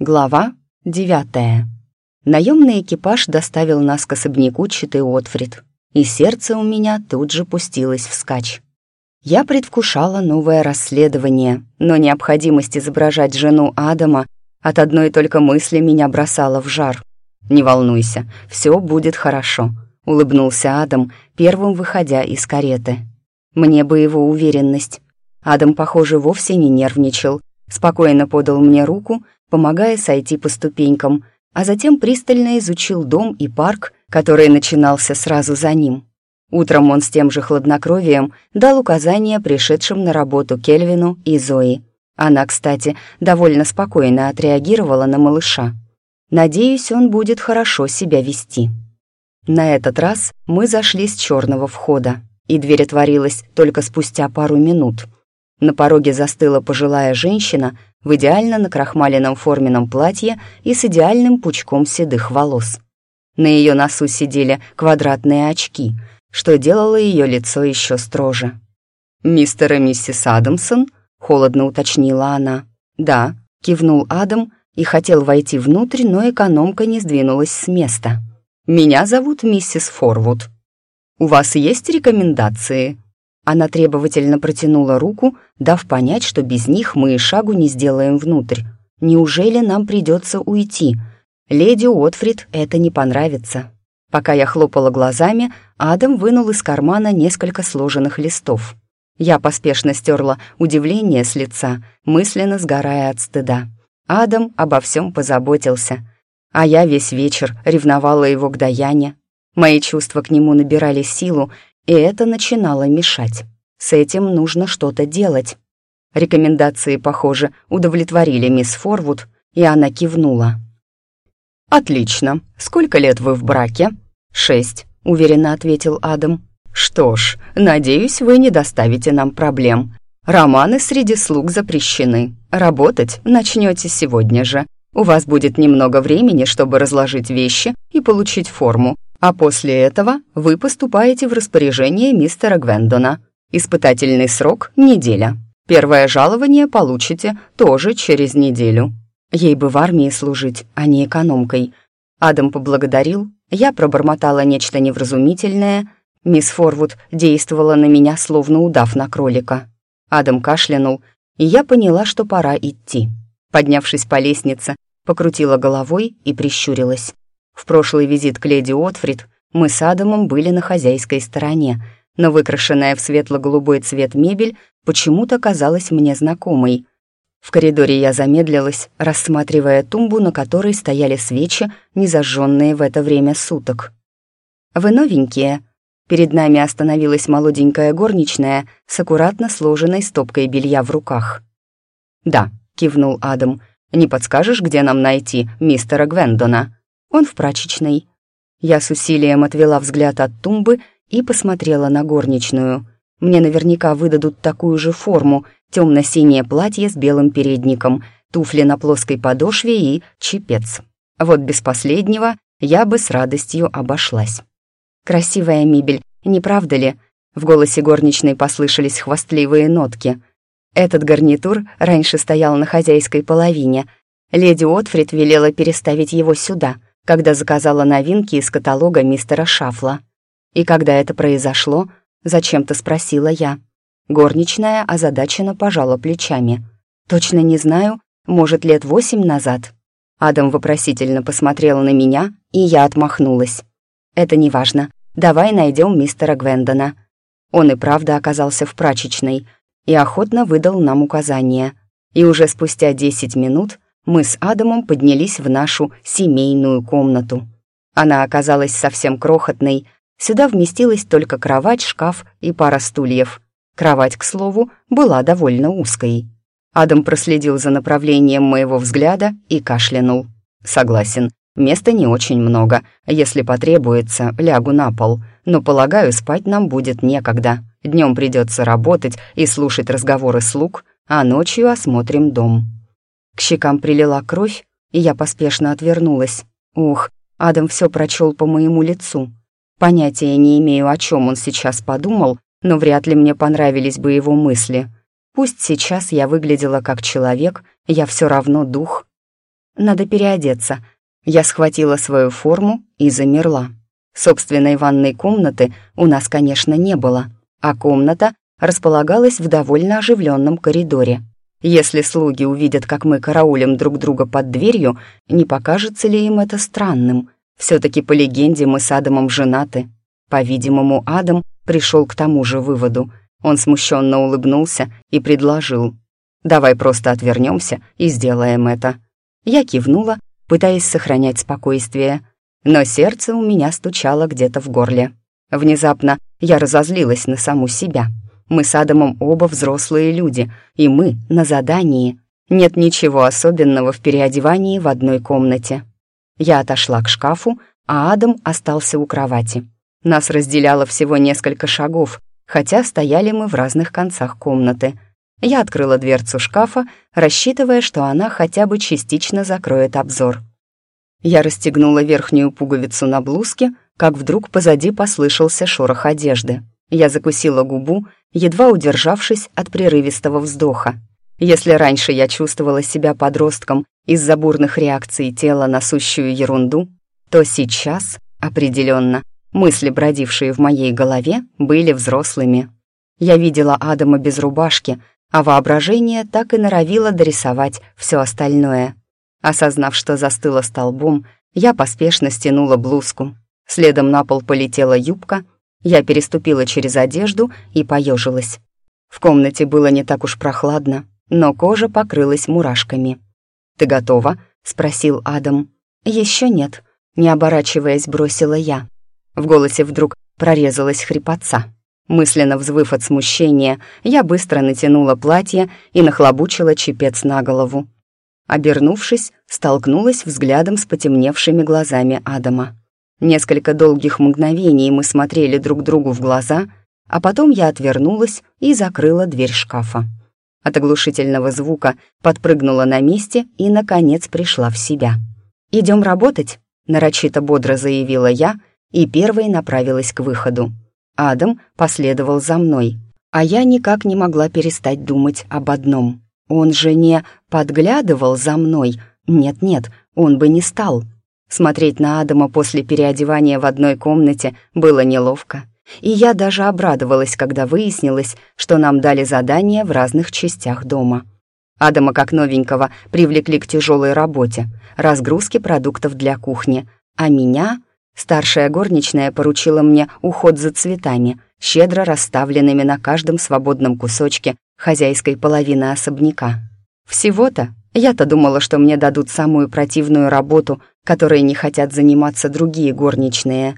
Глава девятая. Наемный экипаж доставил нас к особняку Читы Отфрид, и сердце у меня тут же пустилось вскачь. Я предвкушала новое расследование, но необходимость изображать жену Адама от одной только мысли меня бросала в жар. «Не волнуйся, все будет хорошо», — улыбнулся Адам, первым выходя из кареты. Мне бы его уверенность. Адам, похоже, вовсе не нервничал, спокойно подал мне руку — помогая сойти по ступенькам, а затем пристально изучил дом и парк, который начинался сразу за ним. Утром он с тем же хладнокровием дал указания пришедшим на работу Кельвину и Зои. Она, кстати, довольно спокойно отреагировала на малыша. Надеюсь, он будет хорошо себя вести. На этот раз мы зашли с черного входа, и дверь отворилась только спустя пару минут. На пороге застыла пожилая женщина в идеально накрахмаленном форменном платье и с идеальным пучком седых волос. На ее носу сидели квадратные очки, что делало ее лицо еще строже. «Мистер и миссис Адамсон?» — холодно уточнила она. «Да», — кивнул Адам и хотел войти внутрь, но экономка не сдвинулась с места. «Меня зовут миссис Форвуд. У вас есть рекомендации?» Она требовательно протянула руку, дав понять, что без них мы и шагу не сделаем внутрь. Неужели нам придется уйти? Леди Отфрид это не понравится. Пока я хлопала глазами, Адам вынул из кармана несколько сложенных листов. Я поспешно стерла удивление с лица, мысленно сгорая от стыда. Адам обо всем позаботился. А я весь вечер ревновала его к Даяне. Мои чувства к нему набирали силу, и это начинало мешать. С этим нужно что-то делать. Рекомендации, похоже, удовлетворили мисс Форвуд, и она кивнула. «Отлично. Сколько лет вы в браке?» «Шесть», — уверенно ответил Адам. «Что ж, надеюсь, вы не доставите нам проблем. Романы среди слуг запрещены. Работать начнете сегодня же. У вас будет немного времени, чтобы разложить вещи и получить форму, а после этого вы поступаете в распоряжение мистера Гвендона. Испытательный срок — неделя. Первое жалование получите тоже через неделю. Ей бы в армии служить, а не экономкой. Адам поблагодарил, я пробормотала нечто невразумительное. Мисс Форвуд действовала на меня, словно удав на кролика. Адам кашлянул, и я поняла, что пора идти. Поднявшись по лестнице, покрутила головой и прищурилась. В прошлый визит к леди Отфрид мы с Адамом были на хозяйской стороне, но выкрашенная в светло-голубой цвет мебель почему-то казалась мне знакомой. В коридоре я замедлилась, рассматривая тумбу, на которой стояли свечи, не зажженные в это время суток. «Вы новенькие?» Перед нами остановилась молоденькая горничная с аккуратно сложенной стопкой белья в руках. «Да», — кивнул Адам, — «не подскажешь, где нам найти мистера Гвендона?» Он в прачечной. Я с усилием отвела взгляд от тумбы и посмотрела на горничную. Мне наверняка выдадут такую же форму, темно-синее платье с белым передником, туфли на плоской подошве и чепец. Вот без последнего я бы с радостью обошлась. «Красивая мебель, не правда ли?» В голосе горничной послышались хвастливые нотки. Этот гарнитур раньше стоял на хозяйской половине. Леди Отфрид велела переставить его сюда — когда заказала новинки из каталога мистера Шафла. И когда это произошло, зачем-то спросила я. Горничная озадаченно пожала плечами. «Точно не знаю, может, лет восемь назад». Адам вопросительно посмотрел на меня, и я отмахнулась. «Это не важно. Давай найдем мистера Гвендона». Он и правда оказался в прачечной и охотно выдал нам указания. И уже спустя десять минут мы с Адамом поднялись в нашу семейную комнату. Она оказалась совсем крохотной. Сюда вместилась только кровать, шкаф и пара стульев. Кровать, к слову, была довольно узкой. Адам проследил за направлением моего взгляда и кашлянул. «Согласен, места не очень много. Если потребуется, лягу на пол. Но, полагаю, спать нам будет некогда. Днем придется работать и слушать разговоры слуг, а ночью осмотрим дом». К щекам прилила кровь, и я поспешно отвернулась. Ух, Адам все прочел по моему лицу. Понятия не имею, о чем он сейчас подумал, но вряд ли мне понравились бы его мысли. Пусть сейчас я выглядела как человек, я все равно дух. надо переодеться». Я схватила свою форму и замерла. Собственной ванной комнаты у нас, конечно, не было, а комната располагалась в довольно оживленном коридоре. Если слуги увидят, как мы караулим друг друга под дверью, не покажется ли им это странным? Все-таки по легенде мы с Адамом женаты. По-видимому, Адам пришел к тому же выводу. Он смущенно улыбнулся и предложил. «Давай просто отвернемся и сделаем это». Я кивнула, пытаясь сохранять спокойствие, но сердце у меня стучало где-то в горле. Внезапно я разозлилась на саму себя. Мы с Адамом оба взрослые люди, и мы на задании. Нет ничего особенного в переодевании в одной комнате. Я отошла к шкафу, а Адам остался у кровати. Нас разделяло всего несколько шагов, хотя стояли мы в разных концах комнаты. Я открыла дверцу шкафа, рассчитывая, что она хотя бы частично закроет обзор. Я расстегнула верхнюю пуговицу на блузке, как вдруг позади послышался шорох одежды. Я закусила губу, едва удержавшись от прерывистого вздоха. Если раньше я чувствовала себя подростком из-за бурных реакций тела на сущую ерунду, то сейчас, определенно, мысли, бродившие в моей голове, были взрослыми. Я видела Адама без рубашки, а воображение так и норовило дорисовать все остальное. Осознав, что застыла столбом, я поспешно стянула блузку. Следом на пол полетела юбка, я переступила через одежду и поежилась. В комнате было не так уж прохладно, но кожа покрылась мурашками. «Ты готова?» — спросил Адам. «Еще нет», — не оборачиваясь, бросила я. В голосе вдруг прорезалась хрипотца. Мысленно взвыв от смущения, я быстро натянула платье и нахлобучила чепец на голову. Обернувшись, столкнулась взглядом с потемневшими глазами Адама. Несколько долгих мгновений мы смотрели друг другу в глаза, а потом я отвернулась и закрыла дверь шкафа. От оглушительного звука подпрыгнула на месте и, наконец, пришла в себя. «Идем работать», — нарочито бодро заявила я и первой направилась к выходу. Адам последовал за мной, а я никак не могла перестать думать об одном — он же не подглядывал за мной. Нет-нет, он бы не стал. Смотреть на Адама после переодевания в одной комнате было неловко. И я даже обрадовалась, когда выяснилось, что нам дали задание в разных частях дома. Адама, как новенького, привлекли к тяжелой работе, разгрузке продуктов для кухни, а меня, старшая горничная, поручила мне уход за цветами, щедро расставленными на каждом свободном кусочке хозяйской половины особняка. Всего-то я-то думала, что мне дадут самую противную работу, которой не хотят заниматься другие горничные.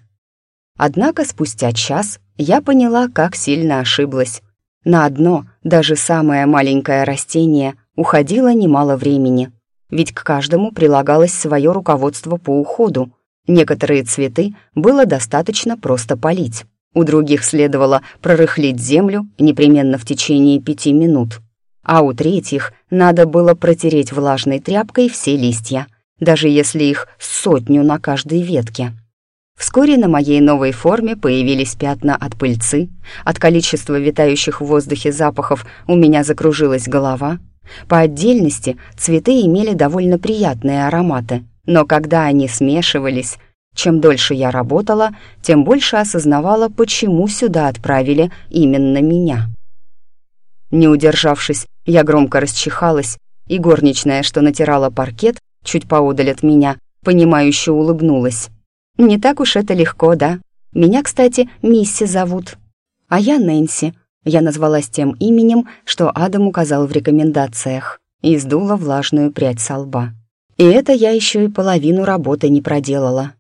Однако спустя час я поняла, как сильно ошиблась. На одно, даже самое маленькое растение уходило немало времени, ведь к каждому прилагалось свое руководство по уходу. Некоторые цветы было достаточно просто полить, у других следовало прорыхлить землю непременно в течение пяти минут. А у третьих надо было протереть влажной тряпкой все листья, даже если их сотню на каждой ветке. Вскоре на моей новой форме появились пятна от пыльцы, от количества витающих в воздухе запахов у меня закружилась голова. По отдельности цветы имели довольно приятные ароматы, но когда они смешивались, чем дольше я работала, тем больше осознавала, почему сюда отправили именно меня. Не удержавшись, я громко расчихалась, и горничная, что натирала паркет, чуть поодаль от меня, понимающе улыбнулась. «Не так уж это легко, да? Меня, кстати, Мисси зовут. А я Нэнси». Я назвалась тем именем, что Адам указал в рекомендациях, и сдула влажную прядь со лба. И это я еще и половину работы не проделала.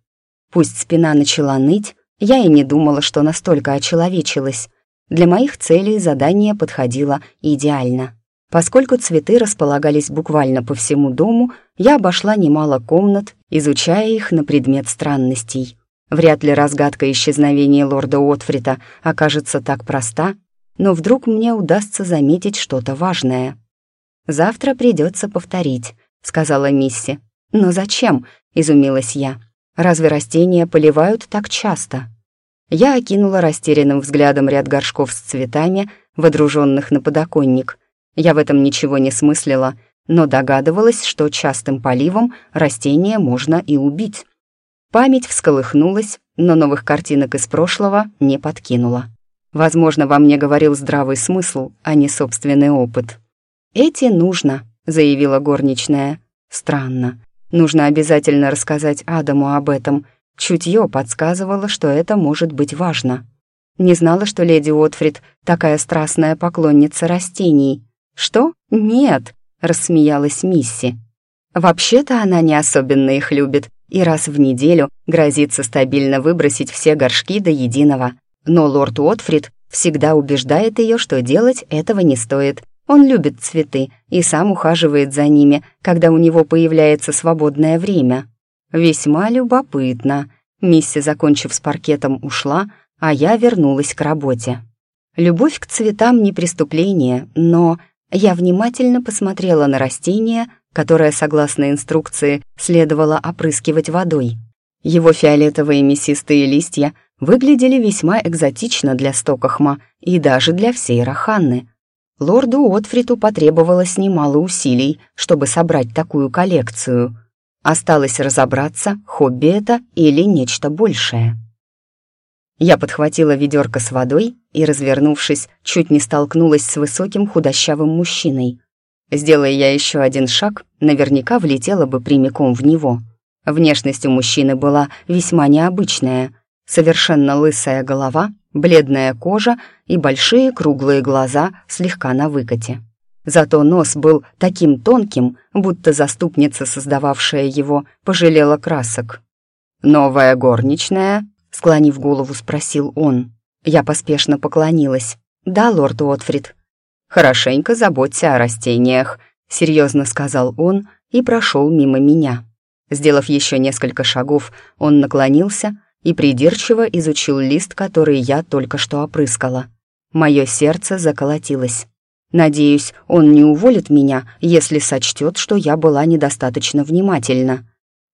Пусть спина начала ныть, я и не думала, что настолько очеловечилась. Для моих целей задание подходило идеально. Поскольку цветы располагались буквально по всему дому, я обошла немало комнат, изучая их на предмет странностей. Вряд ли разгадка исчезновения лорда Отфрита окажется так проста, но вдруг мне удастся заметить что-то важное. «Завтра придется повторить», — сказала Мисси. «Но зачем?» — изумилась я. Разве растения поливают так часто? Я окинула растерянным взглядом ряд горшков с цветами, водруженных на подоконник. Я в этом ничего не смыслила, но догадывалась, что частым поливом растение можно и убить. Память всколыхнулась, но новых картинок из прошлого не подкинула. Возможно, во мне говорил здравый смысл, а не собственный опыт. «Эти нужно», — заявила горничная. «Странно. Нужно обязательно рассказать Адаму об этом. Чутье подсказывало, что это может быть важно. Не знала, что леди Отфрид такая страстная поклонница растений. Что? Нет, рассмеялась Мисси. Вообще-то она не особенно их любит и раз в неделю грозится стабильно выбросить все горшки до единого. Но лорд Уотфрид всегда убеждает ее, что делать этого не стоит. Он любит цветы и сам ухаживает за ними, когда у него появляется свободное время. Весьма любопытно. Мисси, закончив с паркетом, ушла, а я вернулась к работе. Любовь к цветам не преступление, но я внимательно посмотрела на растение, которое, согласно инструкции, следовало опрыскивать водой. Его фиолетовые мясистые листья выглядели весьма экзотично для Стокохма и даже для всей Раханны. Лорду Отфриту потребовалось немало усилий, чтобы собрать такую коллекцию. Осталось разобраться, хобби это или нечто большее. Я подхватила ведерко с водой и, развернувшись, чуть не столкнулась с высоким худощавым мужчиной. Сделая я еще один шаг, наверняка влетела бы прямиком в него. Внешность у мужчины была весьма необычная. Совершенно лысая голова, бледная кожа и большие круглые глаза слегка на выкате. Зато нос был таким тонким, будто заступница, создававшая его, пожалела красок. «Новая горничная?» Склонив голову, спросил он. Я поспешно поклонилась. «Да, лорд Уотфрид». «Хорошенько заботься о растениях», — серьезно сказал он и прошел мимо меня. Сделав еще несколько шагов, он наклонился и придирчиво изучил лист, который я только что опрыскала. Мое сердце заколотилось. Надеюсь, он не уволит меня, если сочтет, что я была недостаточно внимательна.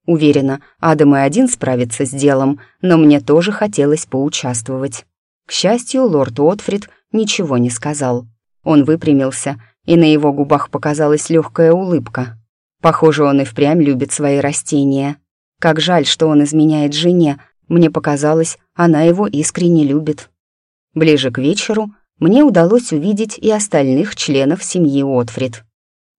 Уверена, Адам и один справится с делом, но мне тоже хотелось поучаствовать. К счастью, лорд Уотфрид ничего не сказал. Он выпрямился, и на его губах показалась легкая улыбка. Похоже, он и впрямь любит свои растения. Как жаль, что он изменяет жене, мне показалось, она его искренне любит. Ближе к вечеру мне удалось увидеть и остальных членов семьи Отфрид.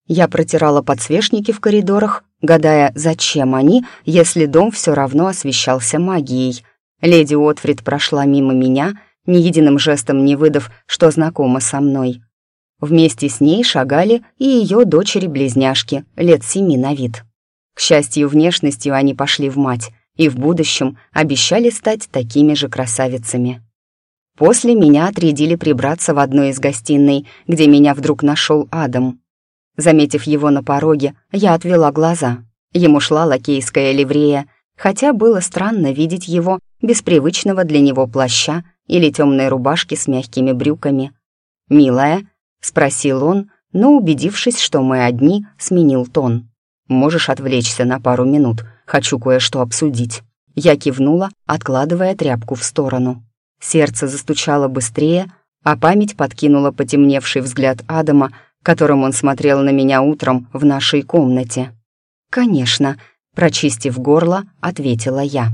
Я протирала подсвечники в коридорах, гадая, зачем они, если дом все равно освещался магией. Леди Отфрид прошла мимо меня, ни единым жестом не выдав, что знакома со мной. Вместе с ней шагали и ее дочери-близняшки, лет семи на вид. К счастью, внешностью они пошли в мать и в будущем обещали стать такими же красавицами. После меня отрядили прибраться в одной из гостиной, где меня вдруг нашел Адам. Заметив его на пороге, я отвела глаза. Ему шла лакейская ливрея, хотя было странно видеть его без привычного для него плаща или темной рубашки с мягкими брюками. «Милая?» — спросил он, но, убедившись, что мы одни, сменил тон. «Можешь отвлечься на пару минут, хочу кое-что обсудить». Я кивнула, откладывая тряпку в сторону. Сердце застучало быстрее, а память подкинула потемневший взгляд Адама, которым он смотрел на меня утром в нашей комнате. «Конечно», — прочистив горло, ответила я.